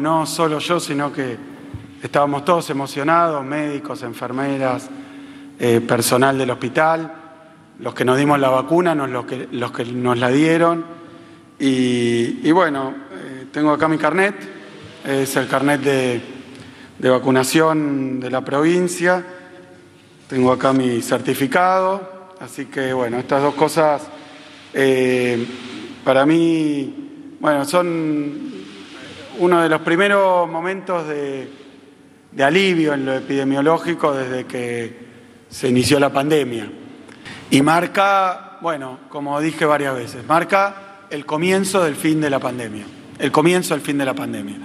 no solo yo, sino que estábamos todos emocionados, médicos, enfermeras, eh, personal del hospital, los que nos dimos la vacuna, los, que, los que nos la dieron. Y, bueno, eh, tengo acá mi carnet, es el carnet de, vacunación de la provincia, tengo acá mi certificado, así que bueno, estas dos cosas eh, para mí, bueno, son uno de los primeros momentos de, alivio en lo epidemiológico desde que se inició la pandemia. Y marca, bueno, como dije varias veces, marca el comienzo del fin de la pandemia, el comienzo del fin de la pandemia.